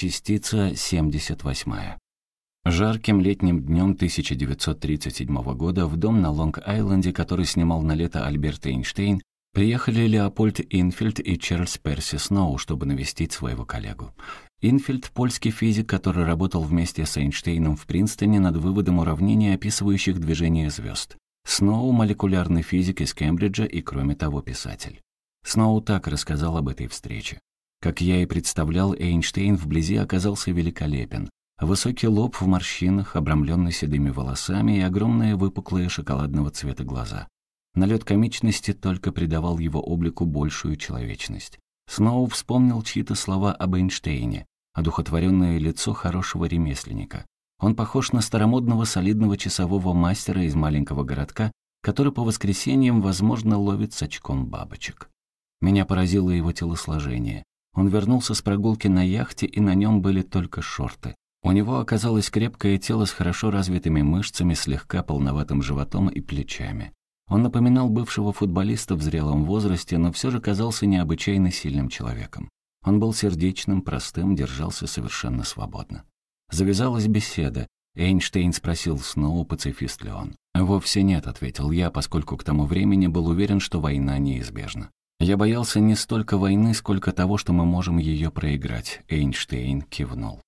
Частица 78. Жарким летним днем 1937 года в дом на Лонг-Айленде, который снимал на лето Альберт Эйнштейн, приехали Леопольд Инфельд и Чарльз Перси Сноу, чтобы навестить своего коллегу. Инфельд — польский физик, который работал вместе с Эйнштейном в Принстоне над выводом уравнений, описывающих движение звезд. Сноу — молекулярный физик из Кембриджа и, кроме того, писатель. Сноу так рассказал об этой встрече. Как я и представлял, Эйнштейн вблизи оказался великолепен. Высокий лоб в морщинах, обрамленный седыми волосами и огромные выпуклые шоколадного цвета глаза. Налет комичности только придавал его облику большую человечность. Сноу вспомнил чьи-то слова об Эйнштейне, одухотворенное лицо хорошего ремесленника. Он похож на старомодного солидного часового мастера из маленького городка, который по воскресеньям, возможно, ловит с очком бабочек. Меня поразило его телосложение. Он вернулся с прогулки на яхте, и на нем были только шорты. У него оказалось крепкое тело с хорошо развитыми мышцами, слегка полноватым животом и плечами. Он напоминал бывшего футболиста в зрелом возрасте, но все же казался необычайно сильным человеком. Он был сердечным, простым, держался совершенно свободно. Завязалась беседа. Эйнштейн спросил снова, пацифист ли он. «Вовсе нет», — ответил я, поскольку к тому времени был уверен, что война неизбежна. Я боялся не столько войны, сколько того, что мы можем ее проиграть. Эйнштейн кивнул.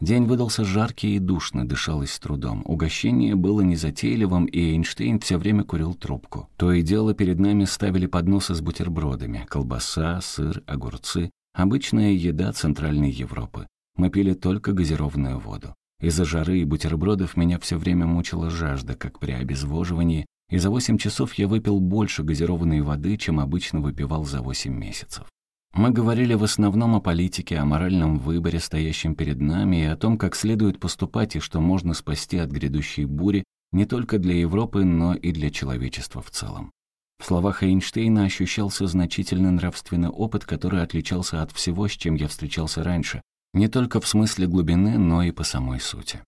День выдался жаркий и душный, дышалось с трудом. Угощение было незатейливым, и Эйнштейн все время курил трубку. То и дело перед нами ставили подносы с бутербродами. Колбаса, сыр, огурцы. Обычная еда Центральной Европы. Мы пили только газированную воду. Из-за жары и бутербродов меня все время мучила жажда, как при обезвоживании, и за 8 часов я выпил больше газированной воды, чем обычно выпивал за 8 месяцев. Мы говорили в основном о политике, о моральном выборе, стоящем перед нами, и о том, как следует поступать и что можно спасти от грядущей бури не только для Европы, но и для человечества в целом. В словах Эйнштейна ощущался значительный нравственный опыт, который отличался от всего, с чем я встречался раньше, не только в смысле глубины, но и по самой сути.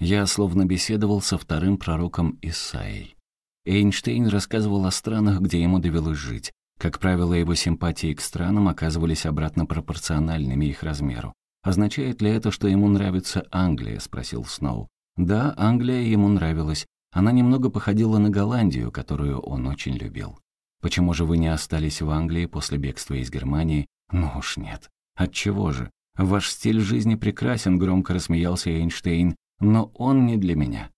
Я словно беседовал со вторым пророком Исаией. Эйнштейн рассказывал о странах, где ему довелось жить. Как правило, его симпатии к странам оказывались обратно пропорциональными их размеру. «Означает ли это, что ему нравится Англия?» — спросил Сноу. Да, Англия ему нравилась. Она немного походила на Голландию, которую он очень любил. Почему же вы не остались в Англии после бегства из Германии? Ну уж нет. Отчего же? Ваш стиль жизни прекрасен, громко рассмеялся Эйнштейн, но он не для меня.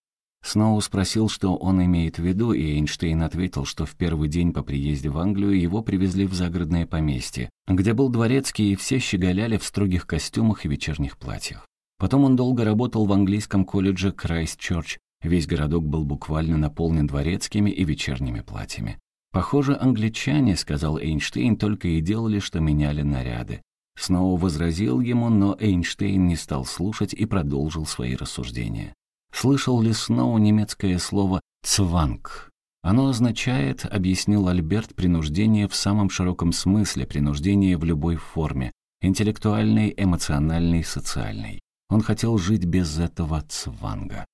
Сноу спросил, что он имеет в виду, и Эйнштейн ответил, что в первый день по приезде в Англию его привезли в загородное поместье, где был дворецкий, и все щеголяли в строгих костюмах и вечерних платьях. Потом он долго работал в английском колледже Крайстчерч. Весь городок был буквально наполнен дворецкими и вечерними платьями. «Похоже, англичане», — сказал Эйнштейн, — «только и делали, что меняли наряды». Снова возразил ему, но Эйнштейн не стал слушать и продолжил свои рассуждения. Слышал ли Сноу немецкое слово «цванг»? Оно означает, объяснил Альберт, принуждение в самом широком смысле, принуждение в любой форме, интеллектуальной, эмоциональной, социальной. Он хотел жить без этого цванга.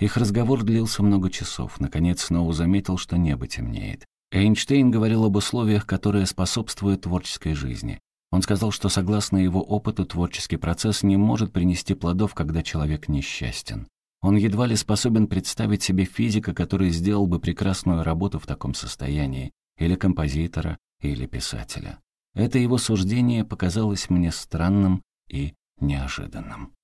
Их разговор длился много часов. Наконец Сноу заметил, что небо темнеет. Эйнштейн говорил об условиях, которые способствуют творческой жизни. Он сказал, что согласно его опыту творческий процесс не может принести плодов, когда человек несчастен. Он едва ли способен представить себе физика, который сделал бы прекрасную работу в таком состоянии, или композитора, или писателя. Это его суждение показалось мне странным и неожиданным.